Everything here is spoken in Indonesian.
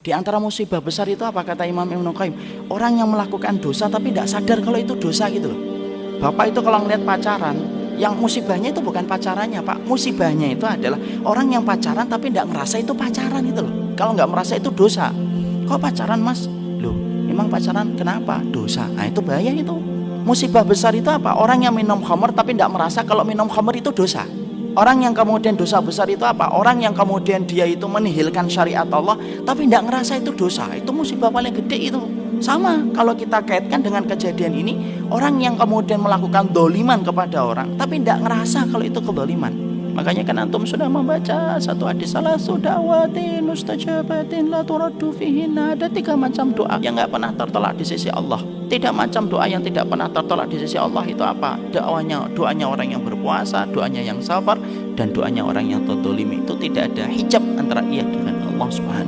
Di antara musibah besar itu apa kata Imam Ibn Qayyim? Orang yang melakukan dosa tapi tidak sadar kalau itu dosa gitu loh. Bapak itu kalau ngeliat pacaran, yang musibahnya itu bukan pacarannya pak. Musibahnya itu adalah orang yang pacaran tapi tidak merasa itu pacaran itu loh. Kalau nggak merasa itu dosa. Kok pacaran mas? Loh, emang pacaran kenapa? Dosa. Nah itu bahaya itu. Musibah besar itu apa? Orang yang minum khamr tapi tidak merasa kalau minum khamr itu dosa. Orang yang kemudian dosa besar itu apa? Orang yang kemudian dia itu menihilkan syariat Allah tapi tidak ngerasa itu dosa. Itu musibah paling gede itu. Sama kalau kita kaitkan dengan kejadian ini, orang yang kemudian melakukan doliman kepada orang tapi tidak ngerasa kalau itu kedoliman. Makanya kan antum sudah membaca satu hadis salah sudawatin mustajabatin la turaddu fihinna ada tiga macam doa yang nggak pernah tertolak di sisi Allah. Tidak macam doa yang tidak pernah tertolak di sisi Allah itu apa? Doanya doanya orang yang berpuasa, doanya yang sabar dan doanya orang yang terdolimi itu tidak ada hijab antara ia dengan Allah Subhanahu